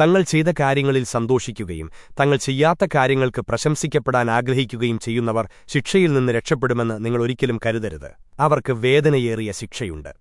തങ്ങൾ ചെയ്ത കാര്യങ്ങളിൽ സന്തോഷിക്കുകയും തങ്ങൾ ചെയ്യാത്ത കാര്യങ്ങൾക്ക് പ്രശംസിക്കപ്പെടാൻ ആഗ്രഹിക്കുകയും ചെയ്യുന്നവർ ശിക്ഷയിൽ നിന്ന് രക്ഷപ്പെടുമെന്ന് നിങ്ങൾ ഒരിക്കലും കരുതരുത്. അവർക്ക് വേദനയേറിയ ശിക്ഷയുണ്ട്.